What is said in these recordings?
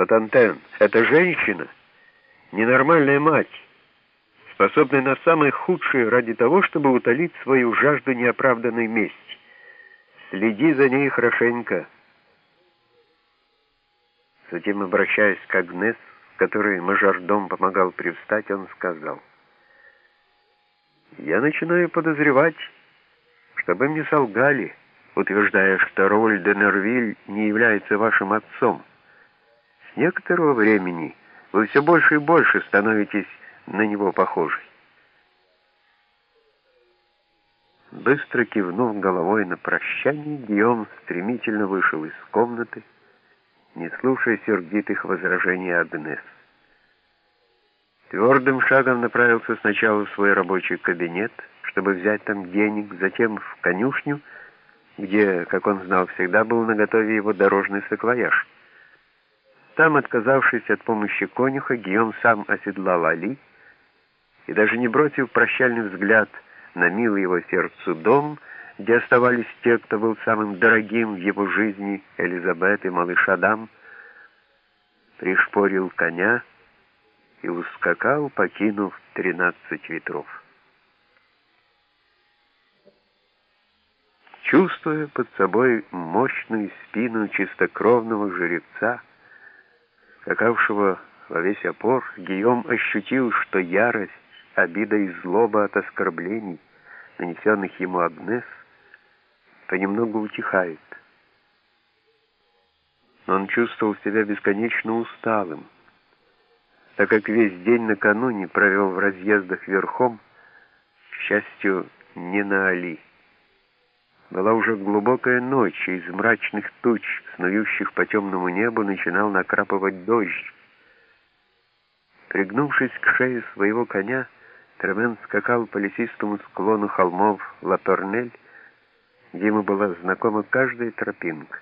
Патантен — это женщина, ненормальная мать, способная на самое худшее ради того, чтобы утолить свою жажду неоправданной мести. Следи за ней хорошенько. Затем, обращаясь к Агнес, которой мажордом помогал привстать, он сказал, «Я начинаю подозревать, чтобы мне солгали, утверждая, что Роль де Нервиль не является вашим отцом. С некоторого времени вы все больше и больше становитесь на него похожей». Быстро кивнув головой на прощание, Гийом стремительно вышел из комнаты, не слушая сердитых возражений Агнес. Твердым шагом направился сначала в свой рабочий кабинет, чтобы взять там денег, затем в конюшню, где, как он знал, всегда был наготове его дорожный саквояж. Там, отказавшись от помощи конюха, Гийом сам оседлал Али и, даже не бросив прощальный взгляд на милый его сердцу дом, где оставались те, кто был самым дорогим в его жизни, Элизабет и малыш Адам, пришпорил коня и ускакал, покинув тринадцать ветров. Чувствуя под собой мощную спину чистокровного жеребца, скакавшего во весь опор, Гийом ощутил, что ярость, обида и злоба от оскорблений, нанесенных ему Агнес, понемногу утихает. Но он чувствовал себя бесконечно усталым, так как весь день накануне провел в разъездах верхом, к счастью, не на Али. Была уже глубокая ночь, и из мрачных туч, снующих по темному небу, начинал накрапывать дождь. Пригнувшись к шее своего коня, Тремен скакал по лесистому склону холмов Ла-Торнель, где ему была знакома каждая тропинка.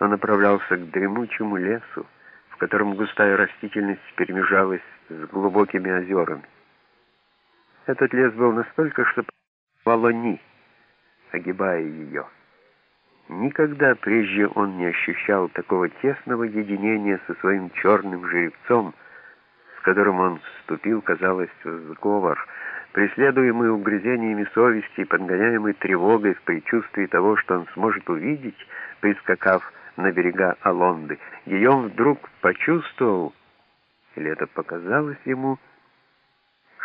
Он направлялся к дремучему лесу, в котором густая растительность перемежалась с глубокими озерами. Этот лес был настолько, что Валони, огибая ее. Никогда прежде он не ощущал такого тесного единения со своим черным жеребцом, с которым он вступил, казалось, в сговор — преследуемый угрызениями совести и подгоняемый тревогой в предчувствии того, что он сможет увидеть, прискакав на берега Алонды, Гийом вдруг почувствовал, или это показалось ему,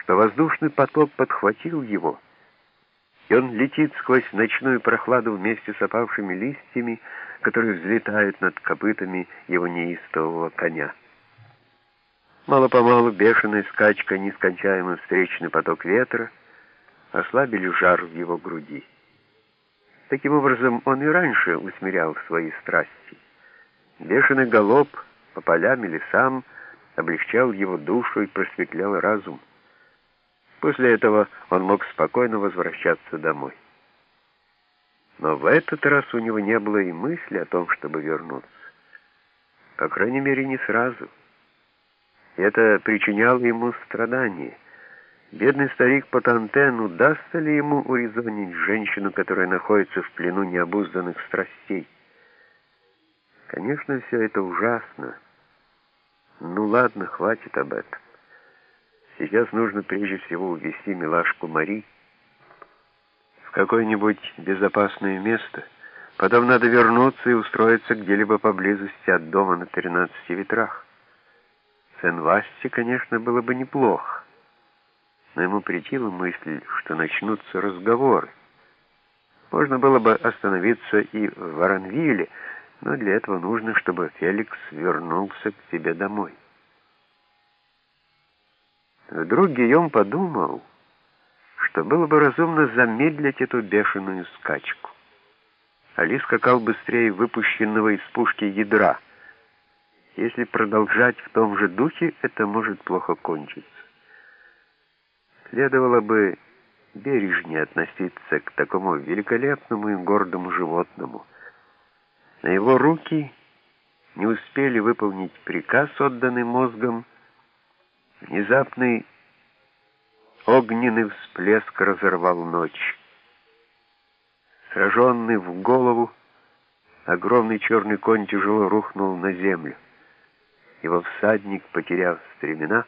что воздушный поток подхватил его, и он летит сквозь ночную прохладу вместе с опавшими листьями, которые взлетают над копытами его неистового коня. Мало-помалу бешеная скачка, нескончаемый встречный поток ветра ослабили жар в его груди. Таким образом, он и раньше усмирял свои страсти. Бешеный галоп по полям и лесам облегчал его душу и просветлял разум. После этого он мог спокойно возвращаться домой. Но в этот раз у него не было и мысли о том, чтобы вернуться. По крайней мере, не сразу. Это причиняло ему страдания. Бедный старик Патантен, удастся ли ему урезонить женщину, которая находится в плену необузданных страстей? Конечно, все это ужасно. Ну ладно, хватит об этом. Сейчас нужно прежде всего увезти милашку Мари в какое-нибудь безопасное место. Потом надо вернуться и устроиться где-либо поблизости от дома на тринадцати ветрах. Сен-Васте, конечно, было бы неплохо, но ему притила мысль, что начнутся разговоры. Можно было бы остановиться и в Воронвилле, но для этого нужно, чтобы Феликс вернулся к себе домой. Вдруг Гийом подумал, что было бы разумно замедлить эту бешеную скачку. Али скакал быстрее выпущенного из пушки ядра — если продолжать в том же духе, это может плохо кончиться. Следовало бы бережнее относиться к такому великолепному и гордому животному. На его руки не успели выполнить приказ, отданный мозгом. Внезапный огненный всплеск разорвал ночь. Сраженный в голову, огромный черный конь тяжело рухнул на землю. Его всадник, потеряв стремена,